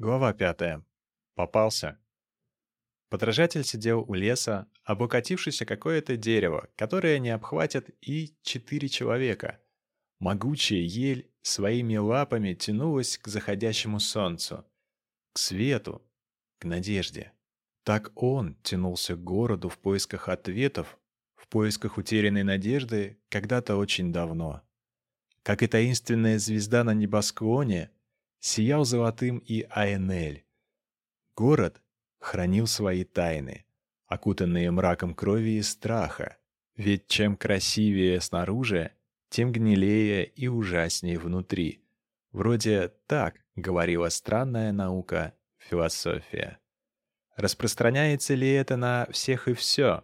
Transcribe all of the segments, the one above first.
Глава пятая. Попался. Подражатель сидел у леса, облокотившись о какое-то дерево, которое не обхватят и четыре человека. Могучая ель своими лапами тянулась к заходящему солнцу, к свету, к надежде. Так он тянулся к городу в поисках ответов, в поисках утерянной надежды когда-то очень давно. Как и таинственная звезда на небосклоне — сиял золотым и Айнель. Город хранил свои тайны, окутанные мраком крови и страха. Ведь чем красивее снаружи, тем гнилее и ужаснее внутри. Вроде так говорила странная наука философия. Распространяется ли это на всех и все?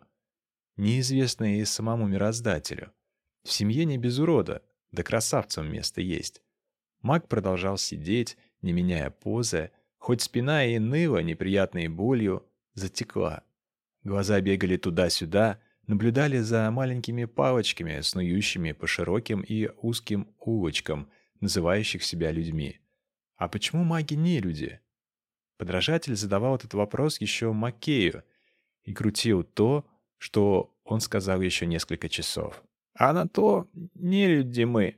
Неизвестно и самому мироздателю. В семье не без урода, да красавцам место есть. Маг продолжал сидеть, не меняя позы, хоть спина и ныла неприятной болью, затекла. Глаза бегали туда-сюда, наблюдали за маленькими палочками, снующими по широким и узким улочкам, называющих себя людьми. А почему маги не люди? Подражатель задавал этот вопрос еще Макею и крутил то, что он сказал еще несколько часов. «А на то не люди мы»,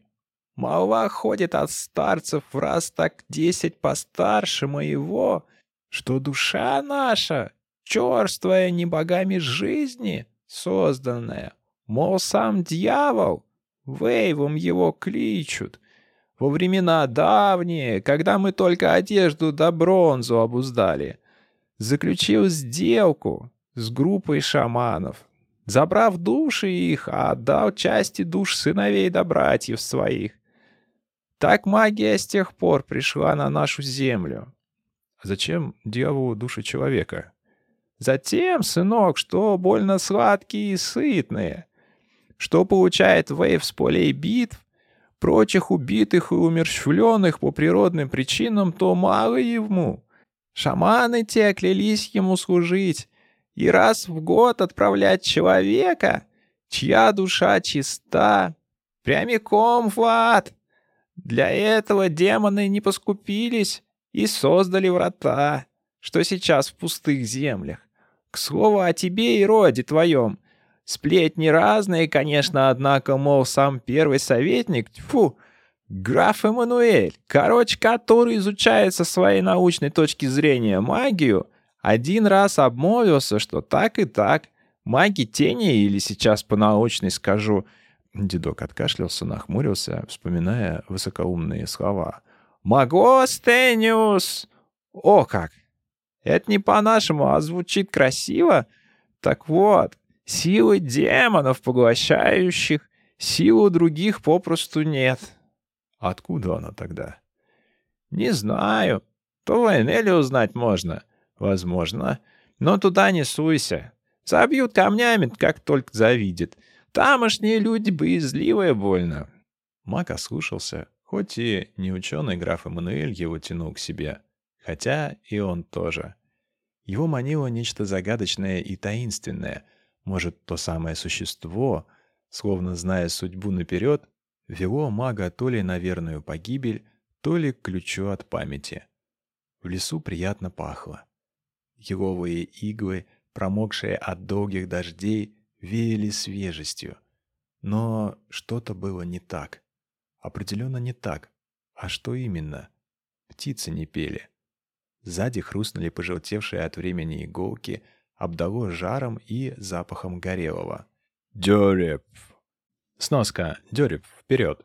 Молва ходит от старцев в раз так десять постарше моего, что душа наша, черствая не богами жизни, созданная, мол, сам дьявол, Вейвом его кличут. Во времена давние, когда мы только одежду да бронзу обуздали, заключил сделку с группой шаманов, забрав души их, отдал части душ сыновей да братьев своих. Так магия с тех пор пришла на нашу землю. Зачем дьяволу души человека? Затем, сынок, что больно сладкие и сытные. Что получает Вейв с полей битв, прочих убитых и умерщвленных по природным причинам, то мало ему. Шаманы те клялись ему служить и раз в год отправлять человека, чья душа чиста, прямиком в ад, для этого демоны не поскупились и создали врата, что сейчас в пустых землях. К слову о тебе и роде твоем. Сплетни разные, конечно, однако, мол, сам первый советник, фу, граф Эммануэль, короче, который изучает со своей научной точки зрения магию, один раз обмолвился, что так и так, маги тени, или сейчас по научной скажу, Дедок откашлялся, нахмурился, вспоминая высокоумные слова. «Магостениус! О как! Это не по-нашему, а звучит красиво. Так вот, силы демонов, поглощающих, силы других попросту нет». «Откуда она тогда?» «Не знаю. То Вайнели узнать можно. Возможно. Но туда не суйся. Забьют камнями, как только завидят. Тамошние люди боязливые больно. Мак ослушался, хоть и не ученый граф Эммануэль его тянул к себе, хотя и он тоже. Его манило нечто загадочное и таинственное, может, то самое существо, словно зная судьбу наперед, вело мага то ли на верную погибель, то ли к ключу от памяти. В лесу приятно пахло. Еловые иглы, промокшие от долгих дождей, веяли свежестью. Но что-то было не так. Определенно не так. А что именно? Птицы не пели. Сзади хрустнули пожелтевшие от времени иголки, обдало жаром и запахом горелого. «Дёреп!» «Сноска! Дёреп! Вперед!»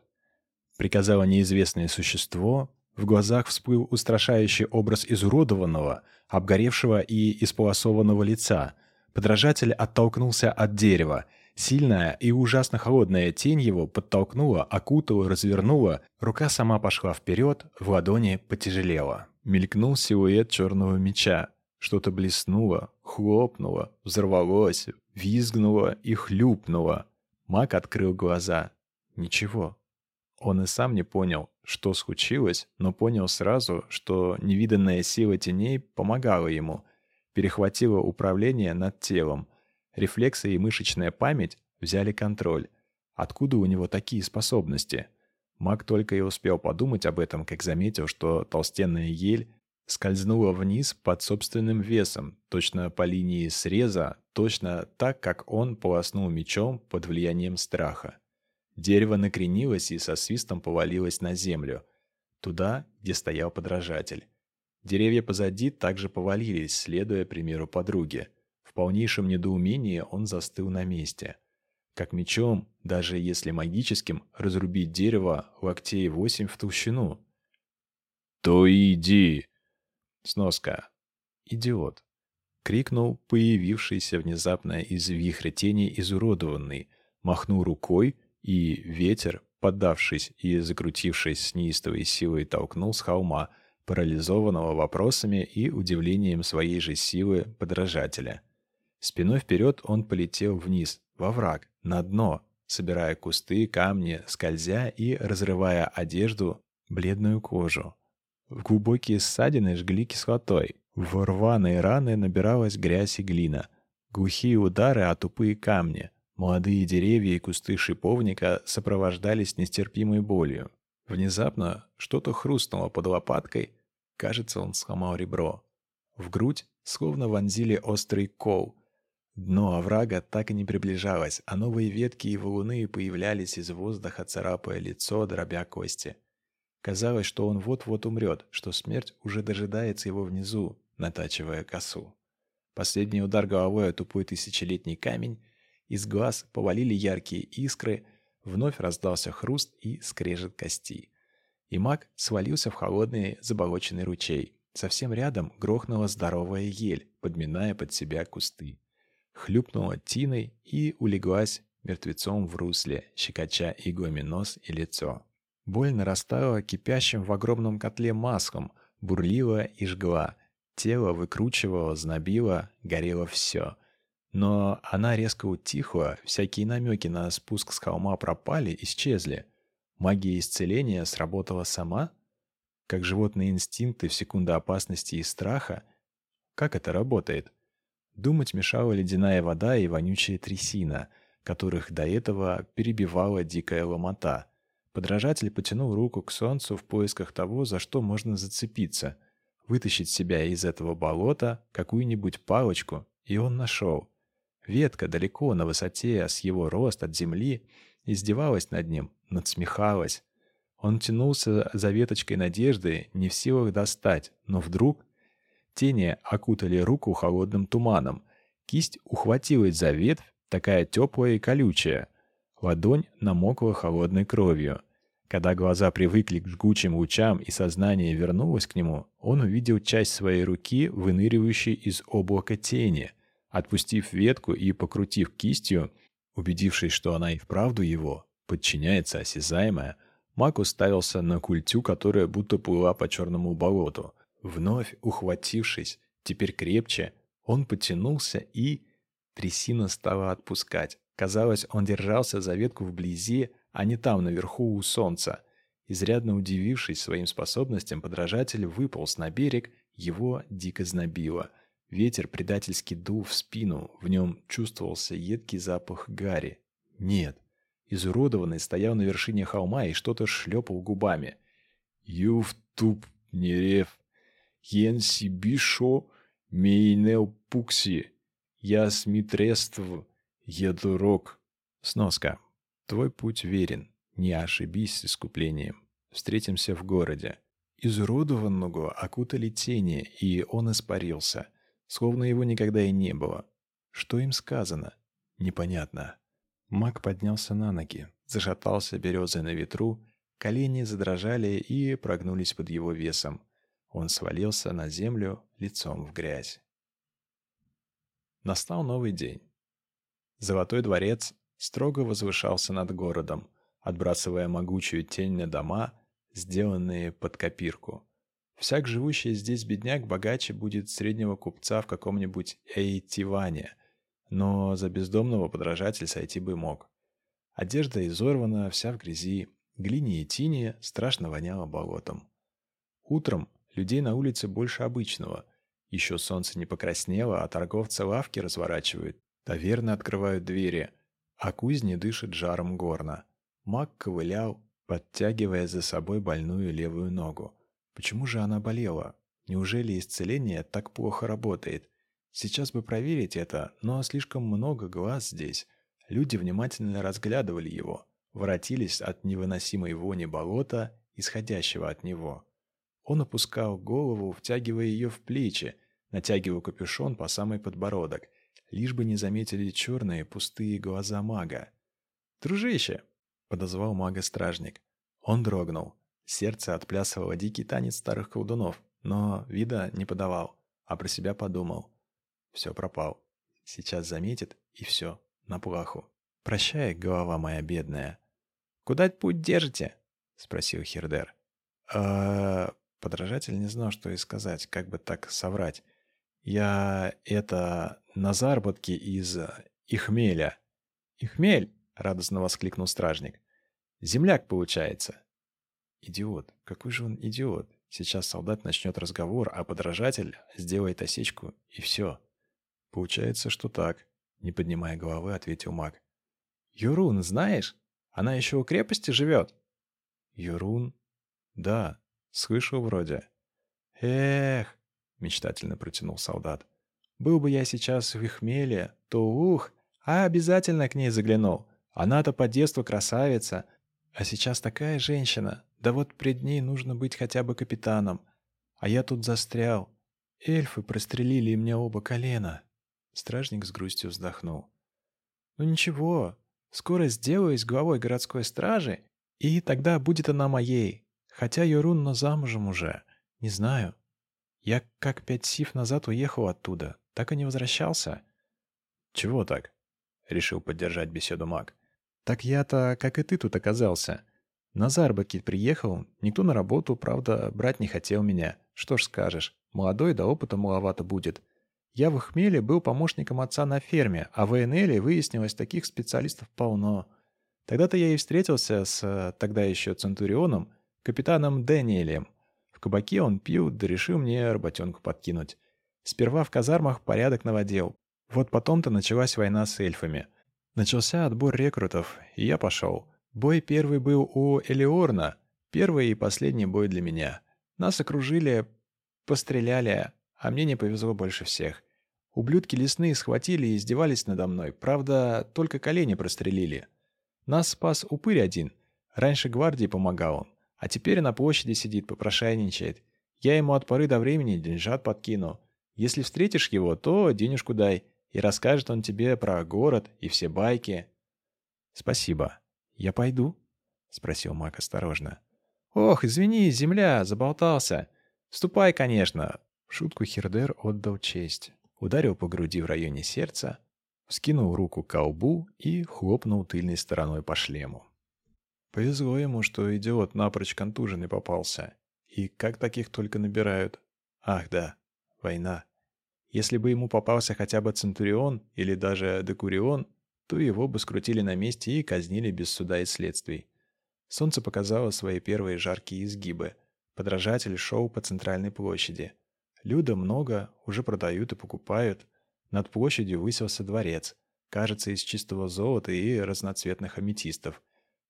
Приказало неизвестное существо. В глазах всплыл устрашающий образ изуродованного, обгоревшего и исполосованного лица — Подражатель оттолкнулся от дерева. Сильная и ужасно холодная тень его подтолкнула, окутала, развернула. Рука сама пошла вперед, в ладони потяжелела. Мелькнул силуэт черного меча. Что-то блеснуло, хлопнуло, взорвалось, визгнуло и хлюпнуло. Маг открыл глаза. Ничего. Он и сам не понял, что случилось, но понял сразу, что невиданная сила теней помогала ему — перехватила управление над телом. Рефлексы и мышечная память взяли контроль. Откуда у него такие способности? Маг только и успел подумать об этом, как заметил, что толстенная ель скользнула вниз под собственным весом, точно по линии среза, точно так, как он полоснул мечом под влиянием страха. Дерево накренилось и со свистом повалилось на землю, туда, где стоял подражатель. Деревья позади также повалились, следуя примеру подруги. В полнейшем недоумении он застыл на месте. Как мечом, даже если магическим, разрубить дерево локтей восемь в толщину. «То иди!» Сноска. «Идиот!» — крикнул появившийся внезапно из вихря тени изуродованный, махнул рукой, и ветер, поддавшись и закрутившись с неистовой силой, толкнул с холма, парализованного вопросами и удивлением своей же силы подражателя. Спиной вперед он полетел вниз, во враг, на дно, собирая кусты, камни, скользя и разрывая одежду, бледную кожу. В глубокие ссадины жгли кислотой. В рваные раны набиралась грязь и глина. Глухие удары о тупые камни. Молодые деревья и кусты шиповника сопровождались нестерпимой болью. Внезапно что-то хрустнуло под лопаткой. Кажется, он сломал ребро. В грудь словно вонзили острый кол. Дно оврага так и не приближалось, а новые ветки и валуны появлялись из воздуха, царапая лицо, дробя кости. Казалось, что он вот-вот умрет, что смерть уже дожидается его внизу, натачивая косу. Последний удар головой о тупой тысячелетний камень, из глаз повалили яркие искры, вновь раздался хруст и скрежет кости. И маг свалился в холодный заболоченный ручей. Совсем рядом грохнула здоровая ель, подминая под себя кусты. Хлюпнула тиной и улеглась мертвецом в русле, щекоча иглами нос и лицо. Боль нарастала кипящим в огромном котле маслом, бурлила и жгла. Тело выкручивало, знобило, горело все. Но она резко утихла, всякие намеки на спуск с холма пропали, исчезли. Магия исцеления сработала сама? Как животные инстинкты в секунду опасности и страха? Как это работает? Думать мешала ледяная вода и вонючая трясина, которых до этого перебивала дикая ломота. Подражатель потянул руку к солнцу в поисках того, за что можно зацепиться, вытащить себя из этого болота, какую-нибудь палочку, и он нашел. Ветка далеко на высоте с его рост от земли издевалась над ним, надсмехалась. Он тянулся за веточкой надежды, не в силах достать, но вдруг тени окутали руку холодным туманом. Кисть ухватилась за ветвь, такая теплая и колючая. Ладонь намокла холодной кровью. Когда глаза привыкли к жгучим лучам и сознание вернулось к нему, он увидел часть своей руки, выныривающей из облака тени. Отпустив ветку и покрутив кистью, убедившись, что она и вправду его, подчиняется осязаемая, маг уставился на культю, которая будто плыла по черному болоту. Вновь ухватившись, теперь крепче, он потянулся и... Трясина стала отпускать. Казалось, он держался за ветку вблизи, а не там, наверху у солнца. Изрядно удивившись своим способностям, подражатель выполз на берег, его дико знобило. Ветер предательски дул в спину, в нем чувствовался едкий запах гари. Нет. Изуродованный стоял на вершине холма и что-то шлепал губами. «Юфтуп нерев, ен сибишо мейнел пукси, я смитреств Едурок. Сноска. Твой путь верен. Не ошибись с искуплением. Встретимся в городе. Изуродованного окутали тени, и он испарился, словно его никогда и не было. Что им сказано? Непонятно. Маг поднялся на ноги, зашатался березой на ветру, колени задрожали и прогнулись под его весом. Он свалился на землю лицом в грязь. Настал новый день. Золотой дворец строго возвышался над городом, отбрасывая могучую тень на дома, сделанные под копирку. Всяк живущий здесь бедняк богаче будет среднего купца в каком-нибудь Эйтиване, но за бездомного подражатель сойти бы мог. Одежда изорвана, вся в грязи, глине и тине страшно воняло болотом. Утром людей на улице больше обычного. Еще солнце не покраснело, а торговцы лавки разворачивают, Таверны открывают двери, а кузни дышат жаром горна. Маг ковылял, подтягивая за собой больную левую ногу. Почему же она болела? Неужели исцеление так плохо работает? Сейчас бы проверить это, но слишком много глаз здесь. Люди внимательно разглядывали его, воротились от невыносимой вони болота, исходящего от него. Он опускал голову, втягивая ее в плечи, натягивая капюшон по самый подбородок, лишь бы не заметили черные пустые глаза мага. «Дружище!» — подозвал мага-стражник. Он дрогнул. Сердце отплясывало дикий танец старых колдунов, но вида не подавал, а про себя подумал. Все пропал. Сейчас заметит, и все, на плаху. Прощай, голова моя бедная. «Куда путь держите?» — спросил Хердер. «А...» Подражатель не знал, что и сказать, как бы так соврать. «Я... это... на заработки из... Ихмеля». «Ихмель!» — радостно воскликнул стражник. «Земляк, получается». Идиот. Какой же он идиот. Сейчас солдат начнет разговор, а подражатель сделает осечку, и все. «Получается, что так», — не поднимая головы, ответил маг. «Юрун, знаешь? Она еще у крепости живет?» «Юрун?» «Да, слышал вроде». «Эх», — мечтательно протянул солдат. «Был бы я сейчас в Ихмеле, то ух, а обязательно к ней заглянул. Она-то по детству красавица, а сейчас такая женщина, да вот пред ней нужно быть хотя бы капитаном. А я тут застрял. Эльфы прострелили мне оба колена». Стражник с грустью вздохнул. «Ну ничего, скоро сделаюсь главой городской стражи, и тогда будет она моей. Хотя Йорунна замужем уже. Не знаю. Я как пять сив назад уехал оттуда, так и не возвращался». «Чего так?» — решил поддержать беседу маг. «Так я-то, как и ты, тут оказался. На заработки приехал, никто на работу, правда, брать не хотел меня. Что ж скажешь, молодой да опыта маловато будет. Я в Хмеле был помощником отца на ферме, а в ИНЛ выяснилось, таких специалистов полно. Тогда-то я и встретился с э, тогда еще Центурионом, капитаном Дэниелем. В кабаке он пил, да решил мне работенку подкинуть. Сперва в казармах порядок наводил. Вот потом-то началась война с эльфами. Начался отбор рекрутов, и я пошел. Бой первый был у Элиорна, первый и последний бой для меня. Нас окружили, постреляли, а мне не повезло больше всех. Ублюдки лесные схватили и издевались надо мной. Правда, только колени прострелили. Нас спас упырь один. Раньше гвардии помогал он. А теперь на площади сидит, попрошайничает. Я ему от поры до времени деньжат подкину. Если встретишь его, то денежку дай. И расскажет он тебе про город и все байки. Спасибо. Я пойду? Спросил Мак осторожно. Ох, извини, земля, заболтался. Ступай, конечно шутку Хердер отдал честь. Ударил по груди в районе сердца, скинул руку к колбу и хлопнул тыльной стороной по шлему. Повезло ему, что идиот напрочь контуженный попался. И как таких только набирают? Ах да, война. Если бы ему попался хотя бы Центурион или даже Декурион, то его бы скрутили на месте и казнили без суда и следствий. Солнце показало свои первые жаркие изгибы. Подражатель шел по центральной площади. Люда много, уже продают и покупают. Над площадью высился дворец, кажется, из чистого золота и разноцветных аметистов.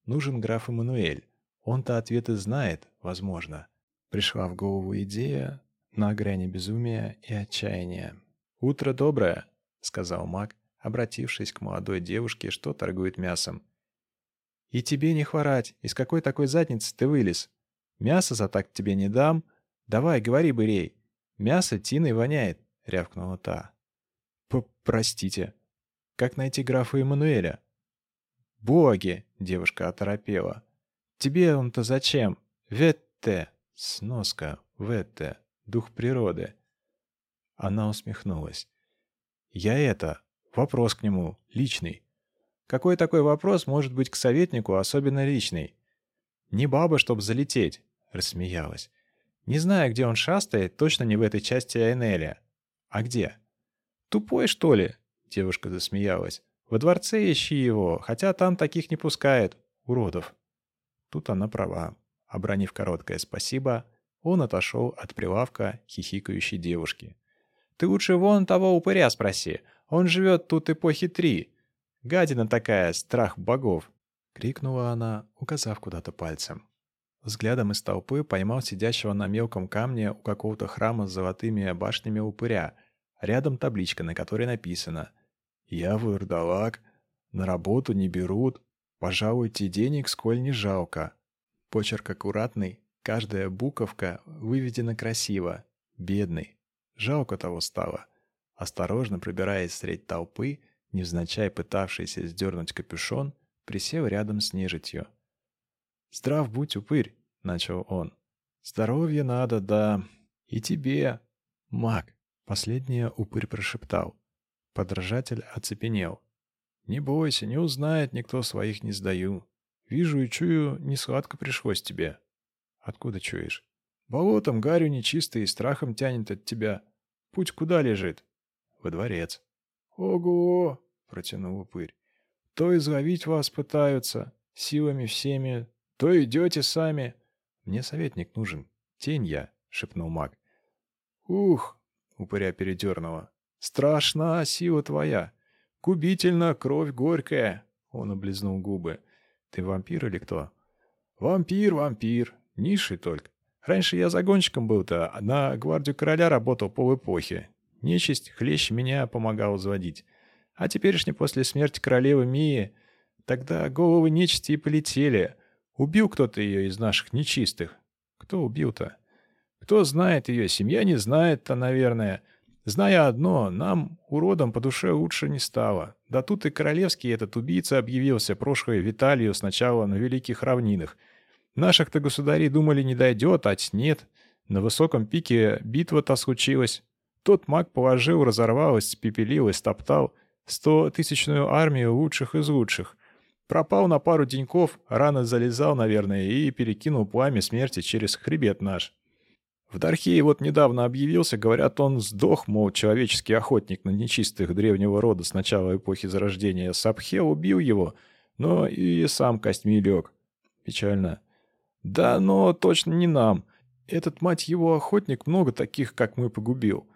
Нужен граф Эммануэль. Он-то ответы знает, возможно. Пришла в голову идея на грани безумия и отчаяния. «Утро доброе», — сказал маг, обратившись к молодой девушке, что торгует мясом. «И тебе не хворать, из какой такой задницы ты вылез? Мясо за так тебе не дам. Давай, говори, Бырей, «Мясо тиной воняет», — рявкнула та. «Простите. Как найти графа Эммануэля?» «Боги!» — девушка оторопела. «Тебе он-то зачем? Ветте!» Сноска. Ветте. Дух природы. Она усмехнулась. «Я это. Вопрос к нему. Личный. Какой такой вопрос может быть к советнику, особенно личный? Не баба, чтоб залететь», — рассмеялась. Не знаю, где он шастает, точно не в этой части Айнеля. А где? Тупой, что ли? Девушка засмеялась. Во дворце ищи его, хотя там таких не пускают. Уродов. Тут она права. Обронив короткое «спасибо», он отошел от прилавка хихикающей девушки. «Ты лучше вон того упыря спроси. Он живет тут эпохи три. Гадина такая, страх богов!» — крикнула она, указав куда-то пальцем. Взглядом из толпы поймал сидящего на мелком камне у какого-то храма с золотыми башнями упыря. Рядом табличка, на которой написано «Я вурдалак, на работу не берут, пожалуйте денег, сколь не жалко». Почерк аккуратный, каждая буковка выведена красиво. Бедный. Жалко того стало. Осторожно пробираясь средь толпы, невзначай пытавшийся сдернуть капюшон, присел рядом с нежитью. «Здрав будь, упырь!» — начал он. «Здоровье надо, да. И тебе, маг!» Последнее упырь прошептал. Подражатель оцепенел. «Не бойся, не узнает никто, своих не сдаю. Вижу и чую, не сладко пришлось тебе». «Откуда чуешь?» «Болотом, гарью нечистой и страхом тянет от тебя. Путь куда лежит?» «Во дворец». «Ого!» — протянул упырь. «То изловить вас пытаются, силами всеми, то идете сами. Мне советник нужен. Тень я, шепнул маг. Ух, упыря передернула. Страшна сила твоя. Губительна кровь горькая. Он облизнул губы. Ты вампир или кто? Вампир, вампир. Низший только. Раньше я загонщиком был-то, на гвардию короля работал полэпохи. Нечисть хлещ меня помогал заводить. А теперешне после смерти королевы Мии, тогда головы нечисти и полетели. Убил кто-то ее из наших нечистых. Кто убил-то? Кто знает ее? Семья не знает-то, наверное. Зная одно, нам, уродам, по душе лучше не стало. Да тут и королевский этот убийца объявился прошлой Виталию сначала на Великих Равнинах. Наших-то государей думали не дойдет, а нет. На высоком пике битва-то случилась. Тот маг положил, разорвалась, спепелил стоптал сто тысячную армию лучших из лучших. Пропал на пару деньков, рано залезал, наверное, и перекинул пламя смерти через хребет наш. В Дархее вот недавно объявился, говорят, он сдох, мол, человеческий охотник на нечистых древнего рода с начала эпохи Зарождения. Сапхе убил его, но и сам костьми лег. Печально. Да, но точно не нам. Этот, мать его, охотник много таких, как мы, погубил.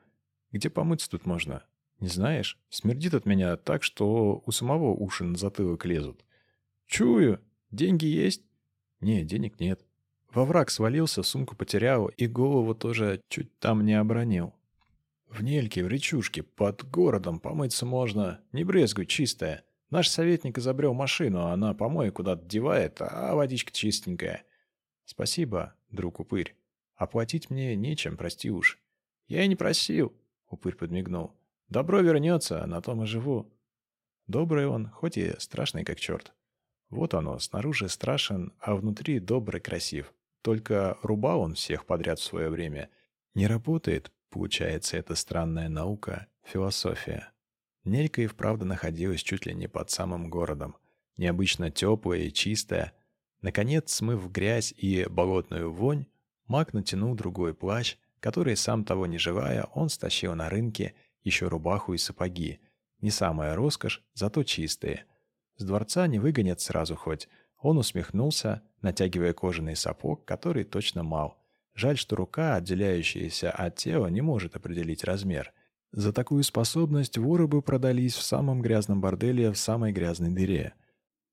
Где помыться тут можно? Не знаешь? Смердит от меня так, что у самого уши на затылок лезут. «Чую. Деньги есть?» «Не, денег нет». Во враг свалился, сумку потерял и голову тоже чуть там не обронил. «В Нельке, в речушке, под городом помыться можно. Не брезгуй, чистая. Наш советник изобрел машину, а она помой куда-то девает, а водичка чистенькая». «Спасибо, друг упырь. Оплатить мне нечем, прости уж». «Я и не просил», — упырь подмигнул. «Добро вернется, на том и живу». Добрый он, хоть и страшный как черт. Вот оно, снаружи страшен, а внутри добрый, красив. Только рубал он всех подряд в свое время. Не работает, получается, эта странная наука, философия. Нелька и вправду находилась чуть ли не под самым городом. Необычно теплая и чистая. Наконец, смыв грязь и болотную вонь, маг натянул другой плащ, который, сам того не желая, он стащил на рынке еще рубаху и сапоги. Не самая роскошь, зато чистые – с дворца не выгонят сразу хоть. Он усмехнулся, натягивая кожаный сапог, который точно мал. Жаль, что рука, отделяющаяся от тела, не может определить размер. За такую способность воры бы продались в самом грязном борделе в самой грязной дыре.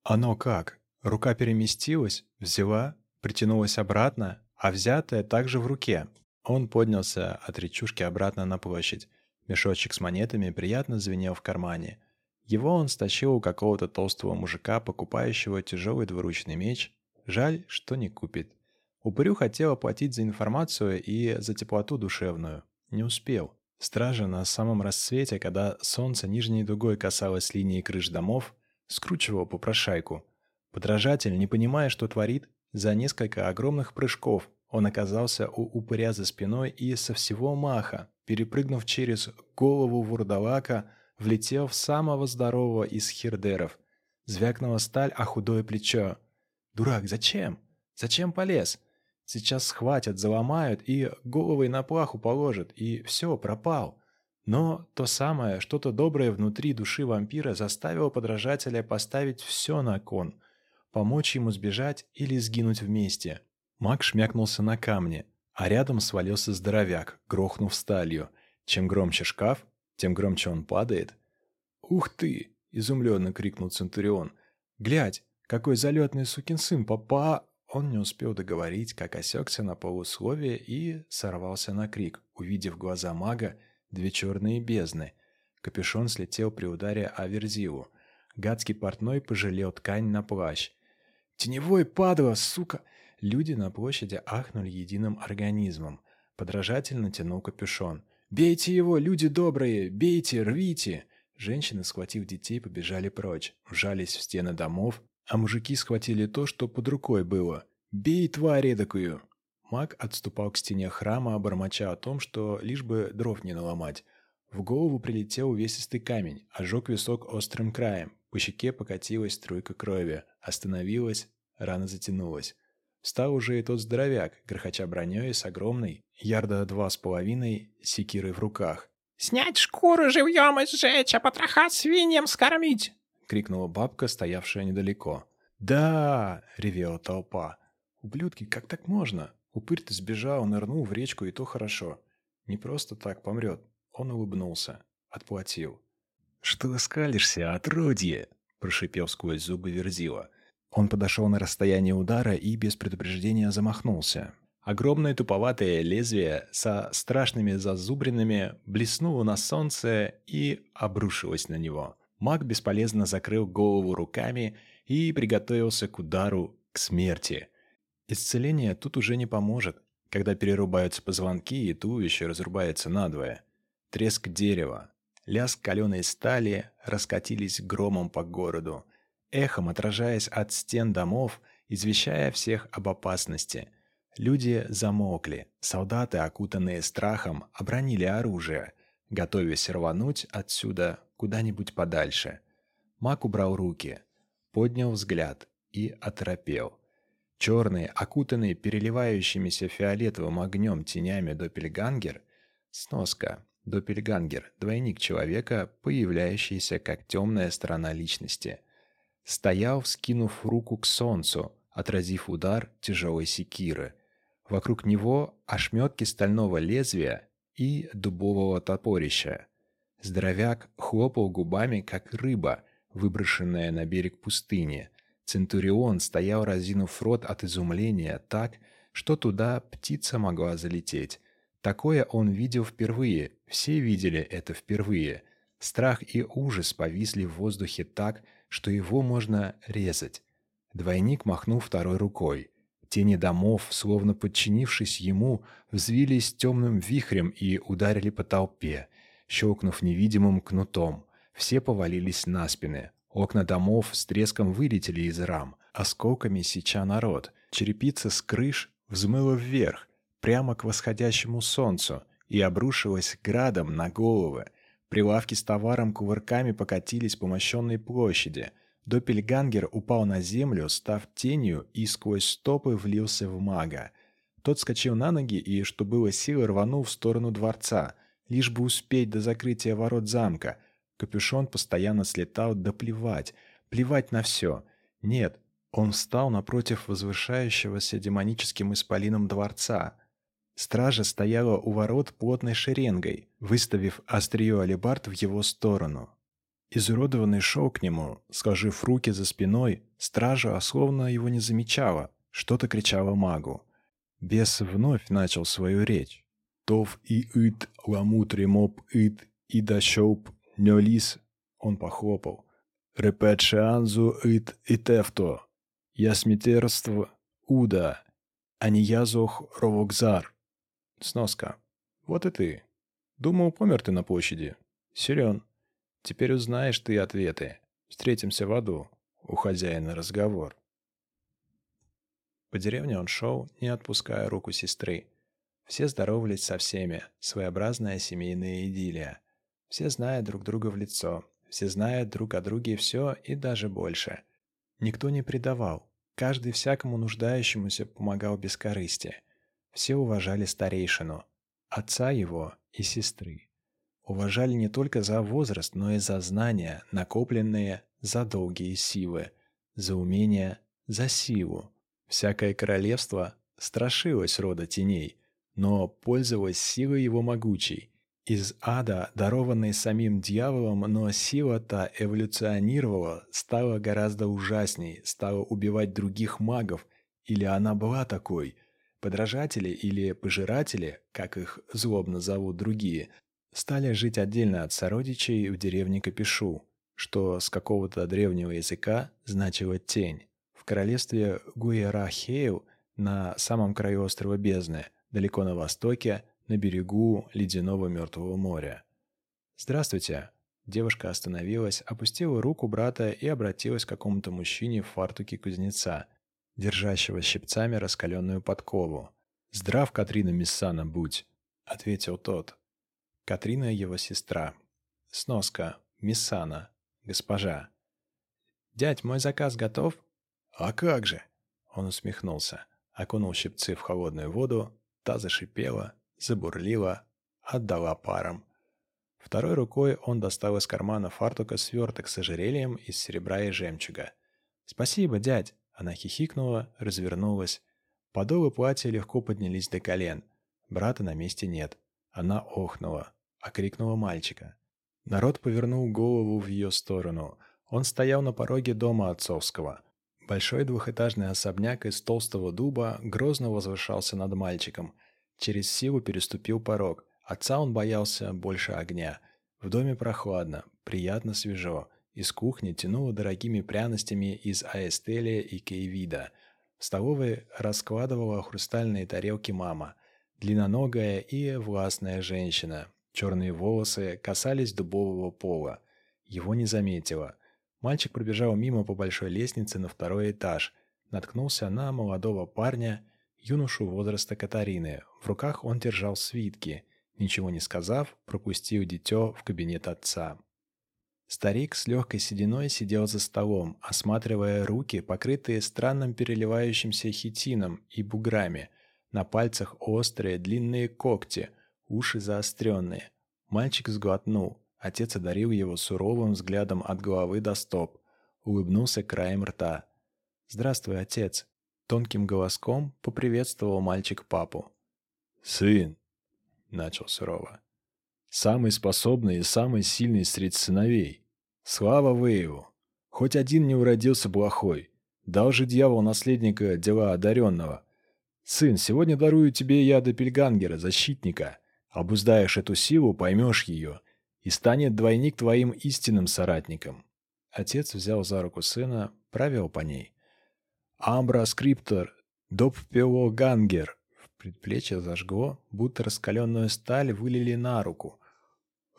Оно как? Рука переместилась, взяла, притянулась обратно, а взятая также в руке. Он поднялся от речушки обратно на площадь. Мешочек с монетами приятно звенел в кармане. Его он стащил у какого-то толстого мужика, покупающего тяжелый двуручный меч. Жаль, что не купит. Упырю хотел оплатить за информацию и за теплоту душевную. Не успел. Стража на самом рассвете, когда солнце нижней дугой касалось линии крыш домов, скручивал попрошайку. Подражатель, не понимая, что творит, за несколько огромных прыжков он оказался у упыря за спиной и со всего маха, перепрыгнув через голову вурдалака, влетел в самого здорового из хирдеров. Звякнула сталь о худое плечо. «Дурак, зачем? Зачем полез? Сейчас схватят, заломают и головой на плаху положат, и все, пропал». Но то самое, что-то доброе внутри души вампира заставило подражателя поставить все на кон, помочь ему сбежать или сгинуть вместе. Маг шмякнулся на камне, а рядом свалился здоровяк, грохнув сталью. Чем громче шкаф, тем громче он падает. «Ух ты!» — изумленно крикнул Центурион. «Глядь, какой залетный сукин сын, папа! Он не успел договорить, как осекся на полусловие и сорвался на крик, увидев глаза мага две черные бездны. Капюшон слетел при ударе о верзилу. Гадский портной пожалел ткань на плащ. «Теневой падла, сука!» Люди на площади ахнули единым организмом. Подражатель натянул капюшон. «Бейте его, люди добрые! Бейте, рвите!» Женщины, схватив детей, побежали прочь, вжались в стены домов, а мужики схватили то, что под рукой было. «Бей, тварь эдакую!» Маг отступал к стене храма, бормоча о том, что лишь бы дров не наломать. В голову прилетел увесистый камень, ожег висок острым краем. По щеке покатилась струйка крови. Остановилась, рана затянулась. Встал уже и тот здоровяк, грохоча броней с огромной, ярда два с половиной, секирой в руках. «Снять шкуру живьем и сжечь, а потроха свиньям скормить!» — крикнула бабка, стоявшая недалеко. «Да!» — ревела толпа. «Ублюдки, как так можно? Упырь-то сбежал, нырнул в речку, и то хорошо. Не просто так помрет». Он улыбнулся. Отплатил. «Что скалишься, отродье?» — прошипел сквозь зубы Верзила. Он подошел на расстояние удара и без предупреждения замахнулся. Огромное туповатое лезвие со страшными зазубринами блеснуло на солнце и обрушилось на него. Маг бесполезно закрыл голову руками и приготовился к удару, к смерти. Исцеление тут уже не поможет, когда перерубаются позвонки и туловище разрубается надвое. Треск дерева, лязг каленой стали раскатились громом по городу, эхом отражаясь от стен домов, извещая всех об опасности – Люди замокли, солдаты, окутанные страхом, обронили оружие, готовясь рвануть отсюда куда-нибудь подальше. Мак убрал руки, поднял взгляд и оторопел. Черный, окутанный переливающимися фиолетовым огнем тенями Доппельгангер, сноска, Доппельгангер, двойник человека, появляющийся как темная сторона личности, стоял, вскинув руку к солнцу, отразив удар тяжелой секиры – Вокруг него ошметки стального лезвия и дубового топорища. Здоровяк хлопал губами, как рыба, выброшенная на берег пустыни. Центурион стоял, разинув рот от изумления так, что туда птица могла залететь. Такое он видел впервые, все видели это впервые. Страх и ужас повисли в воздухе так, что его можно резать. Двойник махнул второй рукой. Тени домов, словно подчинившись ему, взвились темным вихрем и ударили по толпе, щелкнув невидимым кнутом. Все повалились на спины. Окна домов с треском вылетели из рам, осколками сеча народ. Черепица с крыш взмыла вверх, прямо к восходящему солнцу, и обрушилась градом на головы. Прилавки с товаром кувырками покатились по мощенной площади – Доппельгангер упал на землю, став тенью, и сквозь стопы влился в мага. Тот скочил на ноги и, что было силы, рванул в сторону дворца, лишь бы успеть до закрытия ворот замка. Капюшон постоянно слетал, да плевать, плевать на все. Нет, он встал напротив возвышающегося демоническим исполином дворца. Стража стояла у ворот плотной шеренгой, выставив острие алебард в его сторону. Изуродованный шел к нему, сложив руки за спиной, стража словно его не замечала, что-то кричала магу. Бес вновь начал свою речь. «Тов и ит, ламут ремоп ит, и дашоп, нёлис», он похлопал. «Репетше анзу ит и тефто, ясмитерство уда, а не язох ровокзар». Сноска. «Вот и ты. Думал, помер ты на площади. Силен». Теперь узнаешь ты ответы. Встретимся в аду. У хозяина разговор. По деревне он шел, не отпуская руку сестры. Все здоровались со всеми, своеобразная семейная идиллия. Все знают друг друга в лицо, все знают друг о друге все и даже больше. Никто не предавал, каждый всякому нуждающемуся помогал без корысти. Все уважали старейшину, отца его и сестры уважали не только за возраст, но и за знания, накопленные за долгие силы, за умения, за силу. Всякое королевство страшилось рода теней, но пользовалось силой его могучей. Из ада, дарованной самим дьяволом, но сила-то эволюционировала, стала гораздо ужасней, стала убивать других магов или она была такой. Подражатели или пожиратели, как их злобно зовут другие, стали жить отдельно от сородичей в деревне Капишу, что с какого-то древнего языка значило «тень». В королевстве Гуэрахею на самом краю острова Бездны, далеко на востоке, на берегу ледяного Мертвого моря. «Здравствуйте!» Девушка остановилась, опустила руку брата и обратилась к какому-то мужчине в фартуке кузнеца, держащего щипцами раскаленную подкову. «Здрав, Катрина Миссана, будь!» — ответил тот. Катрина его сестра. Сноска. Миссана. Госпожа. «Дядь, мой заказ готов?» «А как же?» Он усмехнулся, окунул щипцы в холодную воду, та зашипела, забурлила, отдала паром. Второй рукой он достал из кармана фартука сверток с ожерельем из серебра и жемчуга. «Спасибо, дядь!» Она хихикнула, развернулась. Подолы платья легко поднялись до колен. Брата на месте нет. Она охнула, окрикнула мальчика. Народ повернул голову в ее сторону. Он стоял на пороге дома отцовского. Большой двухэтажный особняк из толстого дуба грозно возвышался над мальчиком. Через силу переступил порог. Отца он боялся больше огня. В доме прохладно, приятно свежо. Из кухни тянуло дорогими пряностями из аэстелия и кейвида. В столовой раскладывала хрустальные тарелки мама. Длинноногая и властная женщина. Черные волосы касались дубового пола. Его не заметила. Мальчик пробежал мимо по большой лестнице на второй этаж. Наткнулся на молодого парня, юношу возраста Катарины. В руках он держал свитки. Ничего не сказав, пропустил дитё в кабинет отца. Старик с легкой сединой сидел за столом, осматривая руки, покрытые странным переливающимся хитином и буграми. На пальцах острые длинные когти, уши заостренные. Мальчик сглотнул. Отец одарил его суровым взглядом от головы до стоп. Улыбнулся краем рта. «Здравствуй, отец!» Тонким голоском поприветствовал мальчик папу. «Сын!» — начал сурово. «Самый способный и самый сильный среди сыновей. Слава Вейву! Хоть один не уродился плохой. Дал же дьявол наследника дела одаренного. Сын, сегодня дарую тебе я Пельгангера, защитника. Обуздаешь эту силу, поймешь ее, и станет двойник твоим истинным соратником. Отец взял за руку сына, провел по ней. «Амбра скриптор, доп гангер». В предплечье зажгло, будто раскаленную сталь вылили на руку.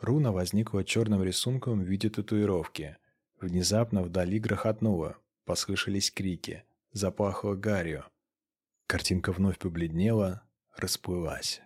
Руна возникла черным рисунком в виде татуировки. Внезапно вдали грохотнуло, послышались крики, запахло гарью. Картинка вновь побледнела, расплылась.